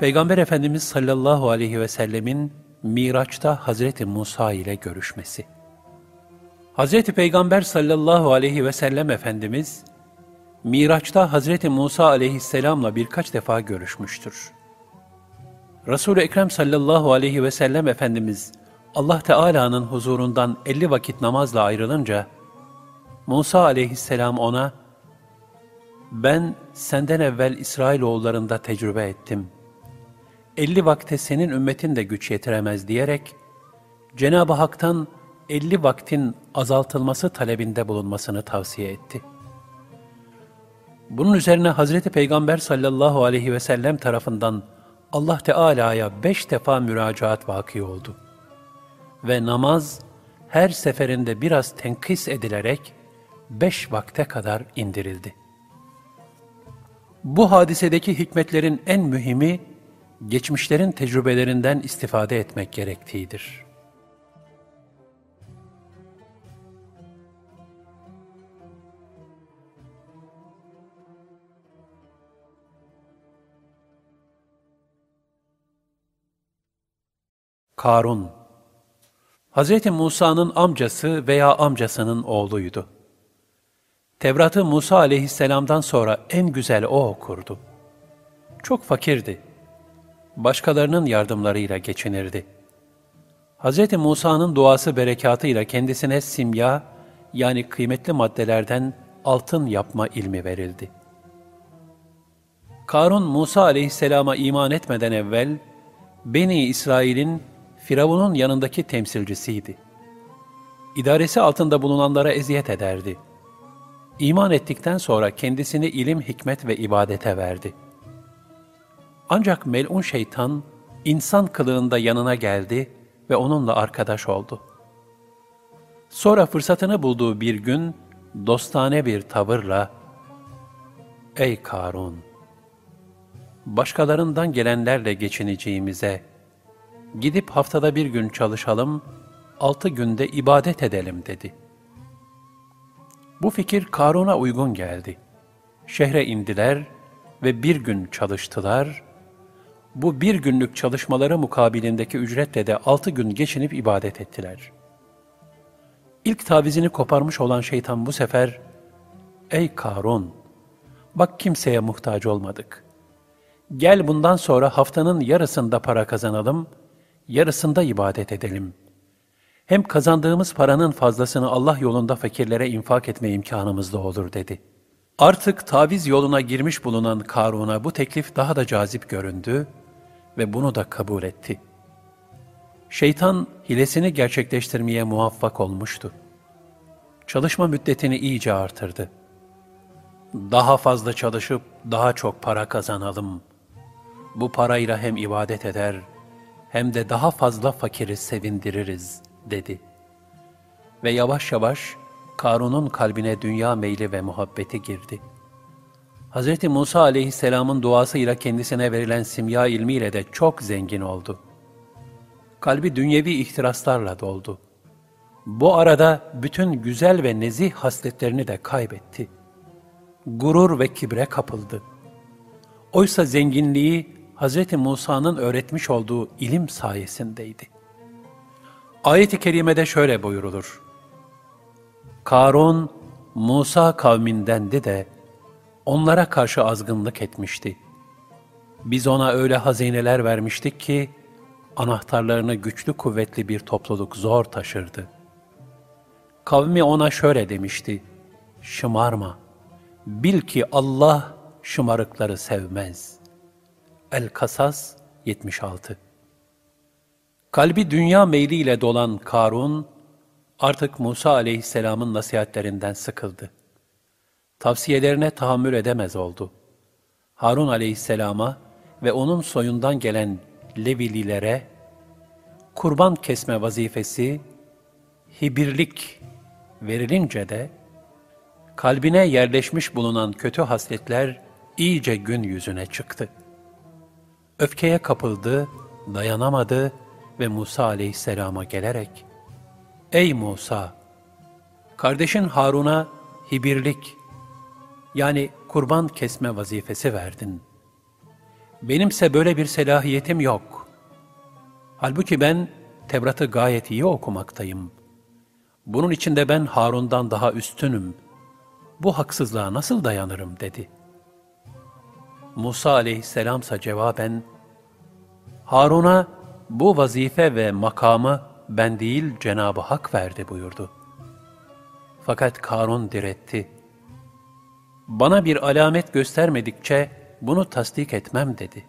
Peygamber Efendimiz sallallahu aleyhi ve sellemin Miraç'ta Hazreti Musa ile görüşmesi. Hazreti Peygamber sallallahu aleyhi ve sellem Efendimiz, Miraç'ta Hazreti Musa aleyhisselamla birkaç defa görüşmüştür. Resul-i Ekrem sallallahu aleyhi ve sellem Efendimiz, Allah Teala'nın huzurundan elli vakit namazla ayrılınca, Musa aleyhisselam ona, ben senden evvel İsrailoğullarında tecrübe ettim. Elli vakte senin ümmetin de güç yetiremez diyerek, Cenab-ı Hak'tan elli vaktin azaltılması talebinde bulunmasını tavsiye etti. Bunun üzerine Hazreti Peygamber sallallahu aleyhi ve sellem tarafından Allah Teala'ya beş defa müracaat vaki oldu. Ve namaz her seferinde biraz tenkis edilerek beş vakte kadar indirildi. Bu hadisedeki hikmetlerin en mühimi, geçmişlerin tecrübelerinden istifade etmek gerektiğidir. Karun Hz. Musa'nın amcası veya amcasının oğluydu. Tevrat'ı Musa aleyhisselamdan sonra en güzel o okurdu. Çok fakirdi. Başkalarının yardımlarıyla geçinirdi. Hz. Musa'nın duası berekatıyla kendisine simya, yani kıymetli maddelerden altın yapma ilmi verildi. Karun, Musa aleyhisselama iman etmeden evvel, Beni İsrail'in Firavun'un yanındaki temsilcisiydi. İdaresi altında bulunanlara eziyet ederdi. İman ettikten sonra kendisini ilim, hikmet ve ibadete verdi. Ancak melun şeytan, insan kılığında yanına geldi ve onunla arkadaş oldu. Sonra fırsatını bulduğu bir gün, dostane bir tavırla, Ey Karun! Başkalarından gelenlerle geçineceğimize, gidip haftada bir gün çalışalım, altı günde ibadet edelim dedi. Bu fikir Karun'a uygun geldi. Şehre indiler ve bir gün çalıştılar. Bu bir günlük çalışmaları mukabilindeki ücretle de altı gün geçinip ibadet ettiler. İlk tavizini koparmış olan şeytan bu sefer, Ey Karun! Bak kimseye muhtaç olmadık. Gel bundan sonra haftanın yarısında para kazanalım.'' yarısında ibadet edelim. Hem kazandığımız paranın fazlasını Allah yolunda fakirlere infak etme imkanımız da olur dedi. Artık taviz yoluna girmiş bulunan Karun'a bu teklif daha da cazip göründü ve bunu da kabul etti. Şeytan hilesini gerçekleştirmeye muvaffak olmuştu. Çalışma müddetini iyice artırdı. Daha fazla çalışıp daha çok para kazanalım. Bu parayla hem ibadet eder, hem de daha fazla fakiri sevindiririz, dedi. Ve yavaş yavaş Karun'un kalbine dünya meyli ve muhabbeti girdi. Hz. Musa aleyhisselamın duasıyla kendisine verilen simya ilmiyle de çok zengin oldu. Kalbi dünyevi ihtiraslarla doldu. Bu arada bütün güzel ve nezih hasletlerini de kaybetti. Gurur ve kibre kapıldı. Oysa zenginliği Hz. Musa'nın öğretmiş olduğu ilim sayesindeydi. Ayet-i kerimede şöyle buyurulur. Karun, Musa kavmindendi de onlara karşı azgınlık etmişti. Biz ona öyle hazineler vermiştik ki, anahtarlarını güçlü kuvvetli bir topluluk zor taşırdı. Kavmi ona şöyle demişti, şımarma, bil ki Allah şımarıkları sevmez.'' El-Kasas 76 Kalbi dünya meyliyle dolan Karun, artık Musa aleyhisselamın nasihatlerinden sıkıldı. Tavsiyelerine tahammül edemez oldu. Harun aleyhisselama ve onun soyundan gelen Levililere, kurban kesme vazifesi, hibirlik verilince de, kalbine yerleşmiş bulunan kötü hasletler iyice gün yüzüne çıktı.'' Öfkeye kapıldı, dayanamadı ve Musa aleyhisselama gelerek, Ey Musa! Kardeşin Harun'a hibirlik, yani kurban kesme vazifesi verdin. Benimse böyle bir selahiyetim yok. Halbuki ben Tevrat'ı gayet iyi okumaktayım. Bunun içinde ben Harun'dan daha üstünüm. Bu haksızlığa nasıl dayanırım dedi. Musa aleyhisselamsa cevaben, Harun'a bu vazife ve makamı ben değil Cenab-ı Hak verdi buyurdu. Fakat Karun diretti. Bana bir alamet göstermedikçe bunu tasdik etmem dedi.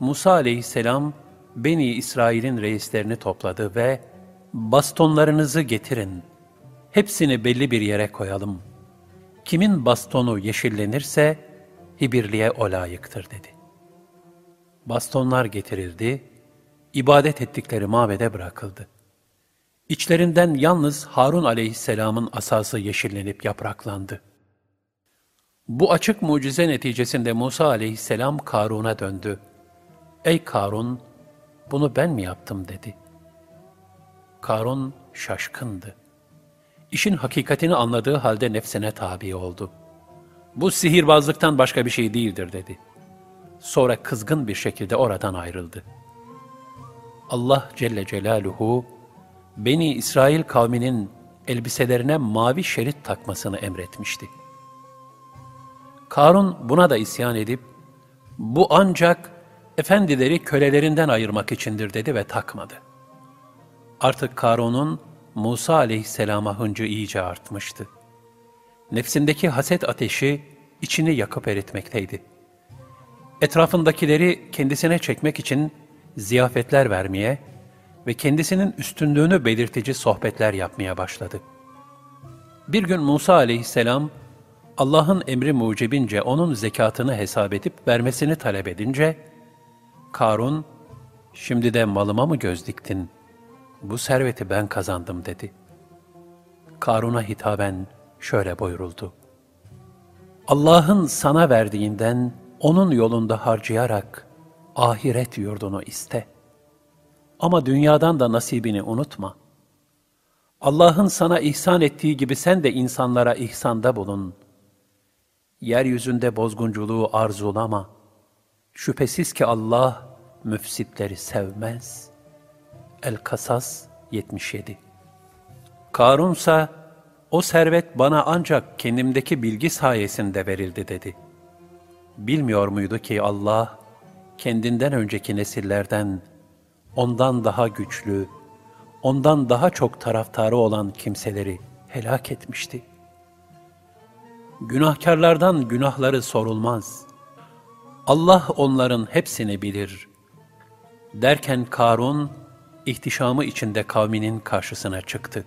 Musa aleyhisselam Beni İsrail'in reislerini topladı ve bastonlarınızı getirin. Hepsini belli bir yere koyalım. Kimin bastonu yeşillenirse hibirliğe o layıktır dedi. Bastonlar getirildi, ibadet ettikleri mabede bırakıldı. İçlerinden yalnız Harun aleyhisselamın asası yeşillenip yapraklandı. Bu açık mucize neticesinde Musa aleyhisselam Karun'a döndü. Ey Karun, bunu ben mi yaptım dedi. Karun şaşkındı. İşin hakikatini anladığı halde nefsine tabi oldu. Bu sihirbazlıktan başka bir şey değildir dedi. Sonra kızgın bir şekilde oradan ayrıldı. Allah Celle Celaluhu, Beni İsrail kavminin elbiselerine mavi şerit takmasını emretmişti. Karun buna da isyan edip, bu ancak efendileri kölelerinden ayırmak içindir dedi ve takmadı. Artık Karun'un Musa aleyhisselama hıncı iyice artmıştı. Nefsindeki haset ateşi içini yakıp eritmekteydi. Etrafındakileri kendisine çekmek için ziyafetler vermeye ve kendisinin üstünlüğünü belirtici sohbetler yapmaya başladı. Bir gün Musa aleyhisselam, Allah'ın emri mucibince onun zekatını hesap edip vermesini talep edince, Karun, şimdi de malıma mı göz diktin? Bu serveti ben kazandım dedi. Karun'a hitaben şöyle buyuruldu. Allah'ın sana verdiğinden onun yolunda harcayarak ahiret yurdunu iste. Ama dünyadan da nasibini unutma. Allah'ın sana ihsan ettiği gibi sen de insanlara ihsanda bulun. Yeryüzünde bozgunculuğu arzulama.'' Şüphesiz ki Allah müfsitleri sevmez. El-Kasas 77 Karunsa, o servet bana ancak kendimdeki bilgi sayesinde verildi dedi. Bilmiyor muydu ki Allah, kendinden önceki nesillerden, ondan daha güçlü, ondan daha çok taraftarı olan kimseleri helak etmişti. Günahkarlardan günahları sorulmaz.'' Allah onların hepsini bilir. Derken Karun, ihtişamı içinde kavminin karşısına çıktı.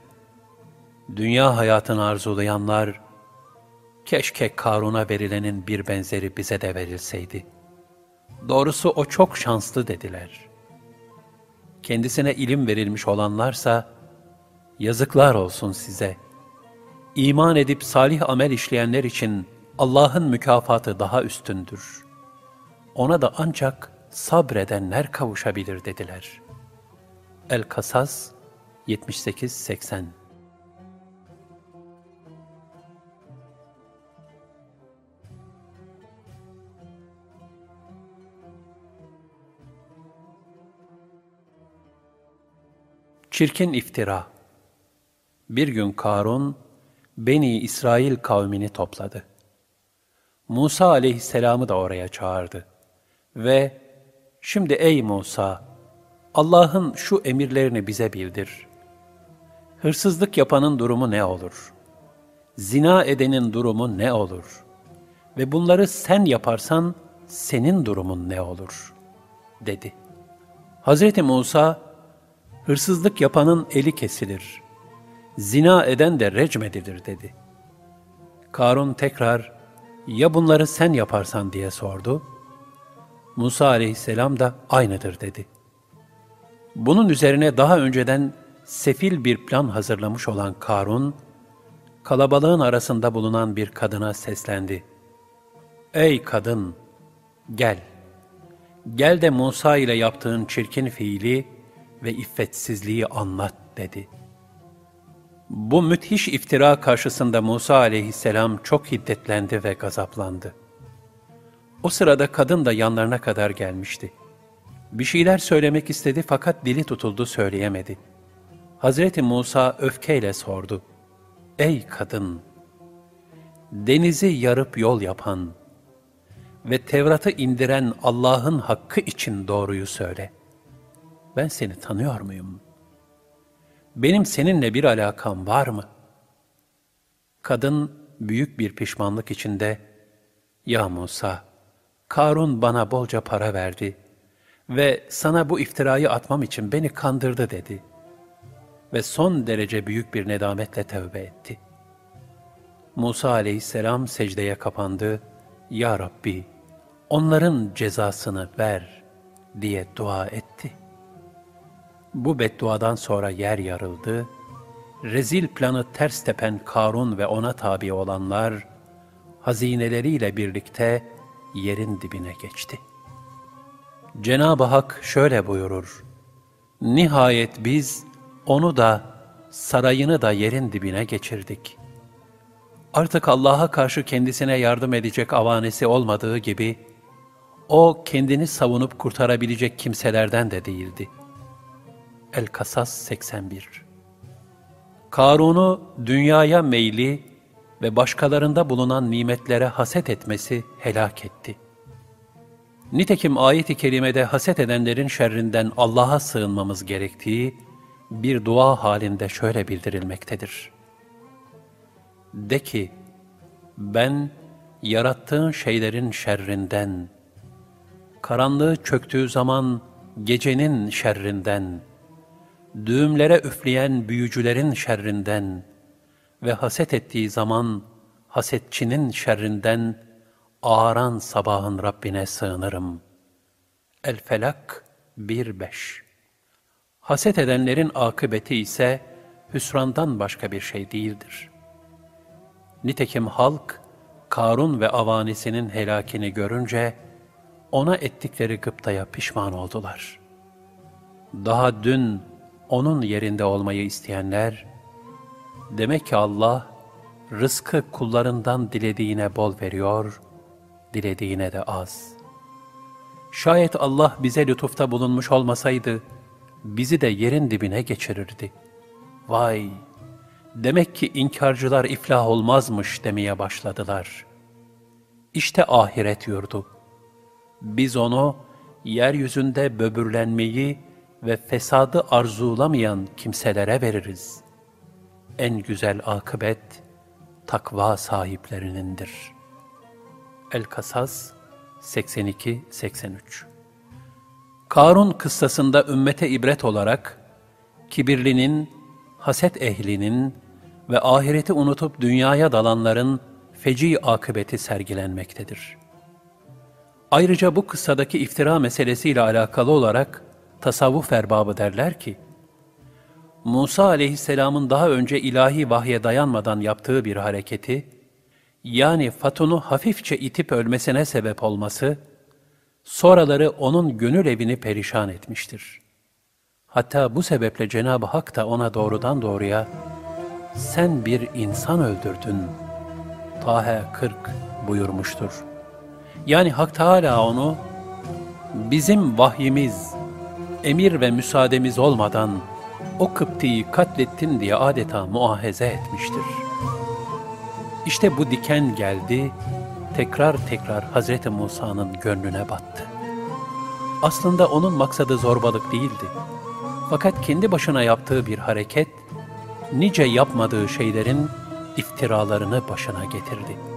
Dünya hayatını arzulayanlar, keşke Karun'a verilenin bir benzeri bize de verilseydi. Doğrusu o çok şanslı dediler. Kendisine ilim verilmiş olanlarsa, yazıklar olsun size. İman edip salih amel işleyenler için Allah'ın mükafatı daha üstündür.'' ona da ancak sabredenler kavuşabilir dediler. El-Kasas 78-80 Çirkin iftira Bir gün Karun, Beni İsrail kavmini topladı. Musa aleyhisselamı da oraya çağırdı. Ve şimdi ey Musa, Allah'ın şu emirlerini bize bildir. Hırsızlık yapanın durumu ne olur? Zina edenin durumu ne olur? Ve bunları sen yaparsan senin durumun ne olur? dedi. Hazreti Musa, hırsızlık yapanın eli kesilir. Zina eden de recmedilir dedi. Karun tekrar, ya bunları sen yaparsan diye sordu. Musa aleyhisselam da aynıdır dedi. Bunun üzerine daha önceden sefil bir plan hazırlamış olan Karun, kalabalığın arasında bulunan bir kadına seslendi. Ey kadın, gel. Gel de Musa ile yaptığın çirkin fiili ve iffetsizliği anlat dedi. Bu müthiş iftira karşısında Musa aleyhisselam çok hiddetlendi ve gazaplandı. O sırada kadın da yanlarına kadar gelmişti. Bir şeyler söylemek istedi fakat dili tutuldu söyleyemedi. Hazreti Musa öfkeyle sordu. Ey kadın! Denizi yarıp yol yapan ve Tevrat'ı indiren Allah'ın hakkı için doğruyu söyle. Ben seni tanıyor muyum? Benim seninle bir alakam var mı? Kadın büyük bir pişmanlık içinde, Ya Musa, Karun bana bolca para verdi ve sana bu iftirayı atmam için beni kandırdı dedi. Ve son derece büyük bir nedametle tövbe etti. Musa aleyhisselam secdeye kapandı. Ya Rabbi, onların cezasını ver diye dua etti. Bu bedduadan sonra yer yarıldı, rezil planı ters tepen Karun ve ona tabi olanlar, hazineleriyle birlikte yerin dibine geçti. Cenab-ı Hak şöyle buyurur, Nihayet biz onu da, sarayını da yerin dibine geçirdik. Artık Allah'a karşı kendisine yardım edecek avanesi olmadığı gibi, o kendini savunup kurtarabilecek kimselerden de değildi. El-Kasas 81 Karun'u dünyaya meyli ve başkalarında bulunan nimetlere haset etmesi helak etti. Nitekim ayet-i kerimede haset edenlerin şerrinden Allah'a sığınmamız gerektiği bir dua halinde şöyle bildirilmektedir. De ki, ben yarattığın şeylerin şerrinden, karanlığı çöktüğü zaman gecenin şerrinden, düğümlere üfleyen büyücülerin şerrinden ve haset ettiği zaman hasetçinin şerrinden ağaran sabahın Rabbine sığınırım. El-Felak 1-5 Haset edenlerin akıbeti ise hüsrandan başka bir şey değildir. Nitekim halk, Karun ve avanisinin helakini görünce, ona ettikleri gıptaya pişman oldular. Daha dün onun yerinde olmayı isteyenler, demek ki Allah, rızkı kullarından dilediğine bol veriyor, dilediğine de az. Şayet Allah bize lütufta bulunmuş olmasaydı, bizi de yerin dibine geçirirdi. Vay! Demek ki inkarcılar iflah olmazmış demeye başladılar. İşte ahiret yurdu. Biz onu yeryüzünde böbürlenmeyi ve fesadı arzulamayan kimselere veririz. En güzel akıbet takva sahiplerinindir. El-Kasas 82-83 Karun kıssasında ümmete ibret olarak, kibirlinin, haset ehlinin ve ahireti unutup dünyaya dalanların feci akıbeti sergilenmektedir. Ayrıca bu kıssadaki iftira meselesiyle alakalı olarak tasavvuf erbabı derler ki, Musa aleyhisselamın daha önce ilahi vahye dayanmadan yaptığı bir hareketi, yani Fatun'u hafifçe itip ölmesine sebep olması, sonraları onun gönül evini perişan etmiştir. Hatta bu sebeple Cenab-ı Hak da ona doğrudan doğruya, sen bir insan öldürdün, Tahe 40 buyurmuştur. Yani Hak Teala onu, bizim vahyimiz, emir ve müsaademiz olmadan o Kıpti'yi katlettin diye adeta muahaze etmiştir. İşte bu diken geldi, tekrar tekrar Hz. Musa'nın gönlüne battı. Aslında onun maksadı zorbalık değildi. Fakat kendi başına yaptığı bir hareket, nice yapmadığı şeylerin iftiralarını başına getirdi.